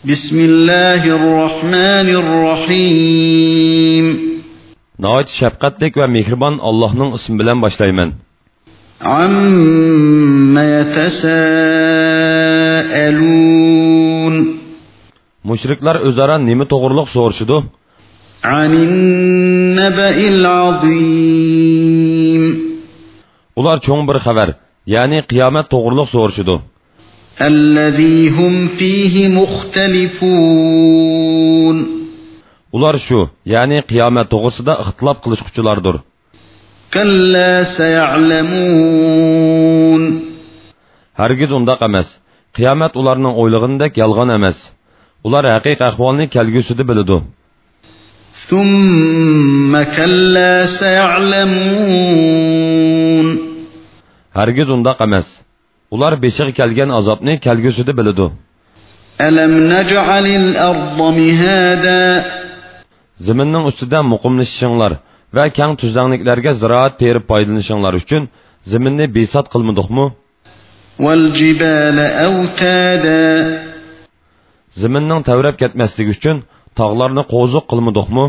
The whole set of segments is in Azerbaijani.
Bismillahirrahmanirrahim. Nəhayət şəfqətlik və mehriban Allah'ın ismi ilə başlayıram. Amma yetasaalun. Müşriklər özara nəmi toğruluq soruşudu? Anin neba'il azim. Ular çox bir xəbər, yəni qiyamət toğruluq soruşudu. الذي هم فيه مختلفون Ular shu, ya'ni qiyomat to'g'risida ixtilof qilishquchilardir. كلا سيعلمون Hargiz undaq emas. Qiyomat ularning o'ylig'indek yolg'on emas. Ular haqiqiy ahvolni kelgusida biladi. ثم كلا سيعلمون Hargiz undaq emas. ular beshig'i kelgan azobni kelgusida biladi. Alam naj'alil arda mihada? Zaminning ustida muqimlashishinglar va kang tuzlangliklarga ziroat terib foydalanishinglar uchun zaminni besat qilmadikmi val jibala awtada? Zaminning tavrab ketmasligi uchun tog'larni qo'ziq qilmadikmi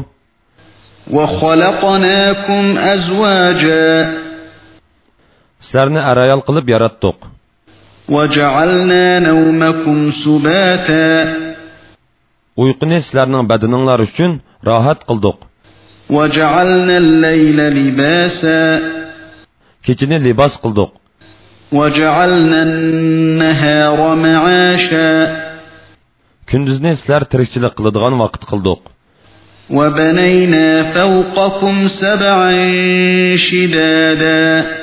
va xalaqnakum azvaja sizlarni arayal qilib yaratdik وَجَعَلْنَا نَوْمَكُمْ سُبَاتًا Uyqını sizlərinin bədəninlər üçün rahat qıldıq. وَجَعَلْنَا اللَّيْلَ لِبَاسًا Keçini libas qıldıq. وَجَعَلْنَا النَّهَارَ مَعَاشًا Gündüzni sizlər tirikçilik qıldıqan vaqt qıldıq. وَبَنَيْنَا فَوْقَكُمْ سَبْعًا شِدَادًا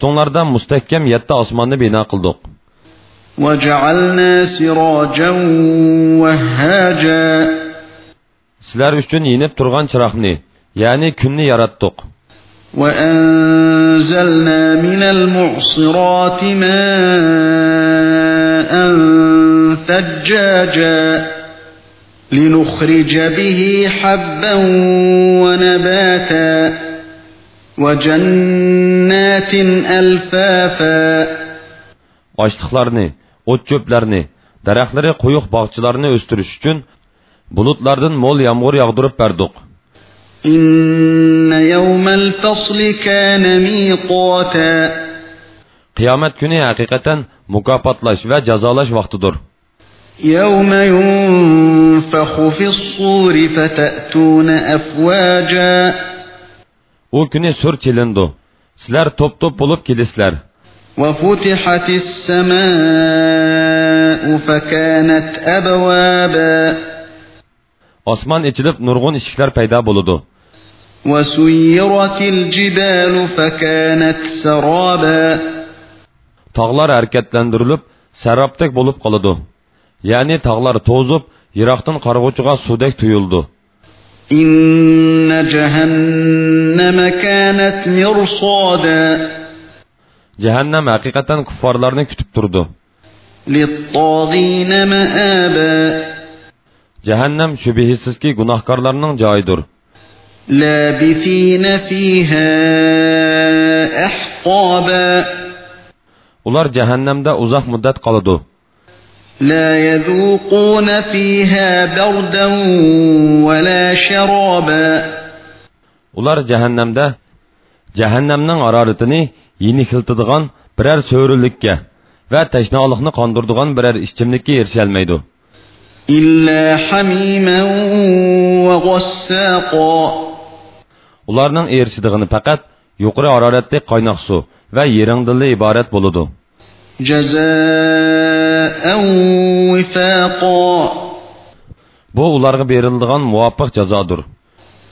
Ustinglardan mustahkam yetti osmonni bino qildik. وجعلنا سراجا وهاجا Sizlar uchun yinib turgan chiroqni, ya'ni kunni yaratdik. وأنزلنا من المعصرات ماء ثجاجا لنخرج به حبا ونباتا وجنات ألفافا Açlıqlarni, o't çöplərini, daraxtları quyuq bağçalarını östürüş üçün bulutlardan mol yağmur yağdırıb berdik. إن يوم الفصل كان ميقاتا Qiyomat kuni haqiqatan mukofotlash va jazolash vaqtidir. يوم ينفخ في الصور فتأتون أفواجا u kuni sur chilindi sizlar to'p to'p bo'lib kelisizlar. Osmon ichilib nurg'un eshiklar paydo bo'ludi. Tog'lar harakatlantirilib sarobdek bo'lib qoladi. Ya'ni tog'lar to'zib yiroqdan qarg'uvchiga suvdek tuyuldi. İnne cehenneme kânet mirsâdâ. Cehennem hakikaten kuffarlarını kütüp durdu. Littâzîne meâbâ. Cehennem şübihisiz ki günahkarlarının cayıdır. Lâbifîne fîhâ ehkâbâ. Ular cehennemde uzak müddet kalıdı. لا يذوقون فيها بردا ولا شرابا Ular jahannamda jahannamning haroratini yenikiltadigan biror so'rilikka va tashnolikni qondiradigan biror ichimlikka erisholmaydi. إلا حميما وغساقا Ularning erishidigini faqat yuqori haroratli qaynoq suv va yeringdilli iborat bo'ladi. جزاء وفاقا Bu ularga beriladigan muvofiq jazodir.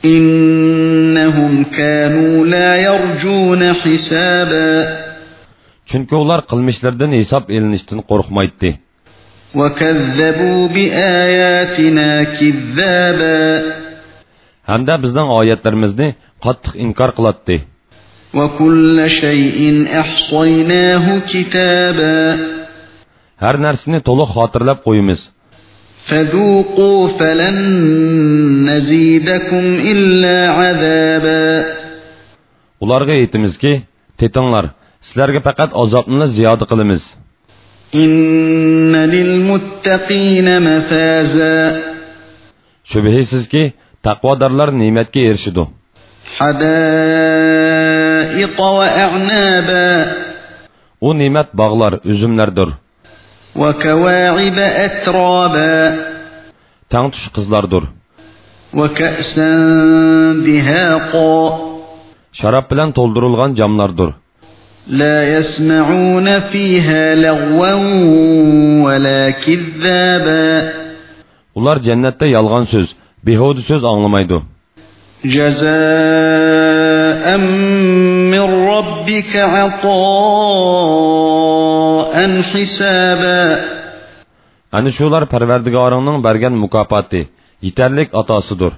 إنهم كانوا لا يرجون حسابا Chunki ular qilmishlaridan hisob elinishdan qo'rqmaydi. وكذبوا بآياتنا كذابا Hamda bizning oyatlarimizni qattiq inkor qiladi. وكل شيء أحصيناه كتابا Har narsani to'liq xotirlab qo'yamiz. فذوقوا فلن نزيدكم إلا عذابا Ularga aytamizki, tetinglar, sizlarga faqat azobni ziyoda qilamiz. إن للمتقين مفازا shubhisizki taqvodorlar ne'matga erishidi حدائق وأعنابا u ne'mat bog'lar uzumlardir وكواعب أترابا tangtush qizlardir وكأسا دهاقا sharob bilan to'ldirilgan jamlardir لا يسمعون فيها لغوا ولا كذابا ular jannatda yolg'on so'z behuda so'z anglamaydi جزاء من ربك عطاء حسابا ana shular parvardigoringning bergan mukofoti yetarlik atosidir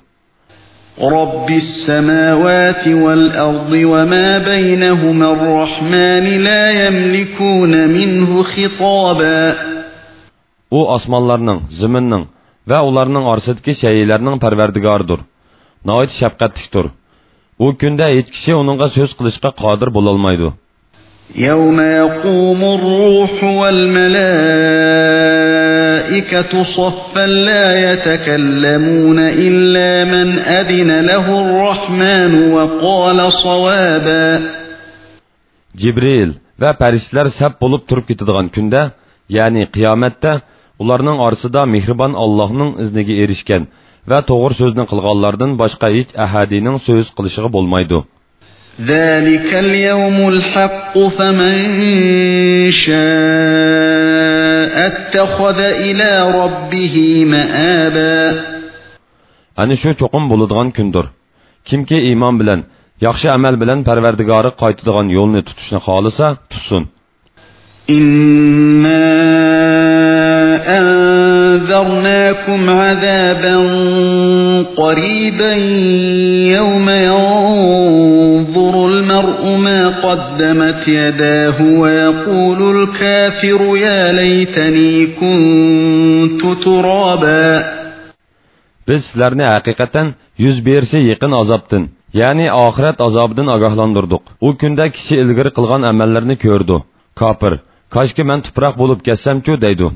رب السماوات والأرض وما بينهما الرحمن لا يملكون منه خطابا u osmonlarning ziminning va ularning orasidagi shaylarning parvardigoridir noit shafqatlikdir u kunda hech kishi uningga so'z qilishga qodir bo'lolmaydi يوم يقوم الروح والملائكة صفا لا يتكلمون إلا من أذن له الرحمن وقال صوابا jibril va farishtalar sap bo'lib turib ketadigan kunda ya'ni qiyomatda ularning orasida mehribon allohning izniga erishgan va to'g'ri so'zni qilganlardan boshqa hech ahadiyning so'z qilishiga bo'lmaydi ذلك اليوم الحق فمن شاء اتخذ إلى ربه مآبا Ani şu çoğun buludğan kündür. Kim ki iman bilen, yaxşı əməl bilen pərverdigarı qaytıdığan yolunu tutuşunu xalısa, tutsun. İnna أنذرناكم عذابا قريبا يوم ينظر المرء ما قدمت يداه ويقول الكافر يا ليتني كنت ترابا biz sizlarni haqiqatan yuz bersa yaqin azobdan ya'ni oxirat azobidan ogohlantirdik u kunda kishi ilgari qilgan amallarni ko'rdi kofir koshki man tuproq bo'lib ketsam-ku deydi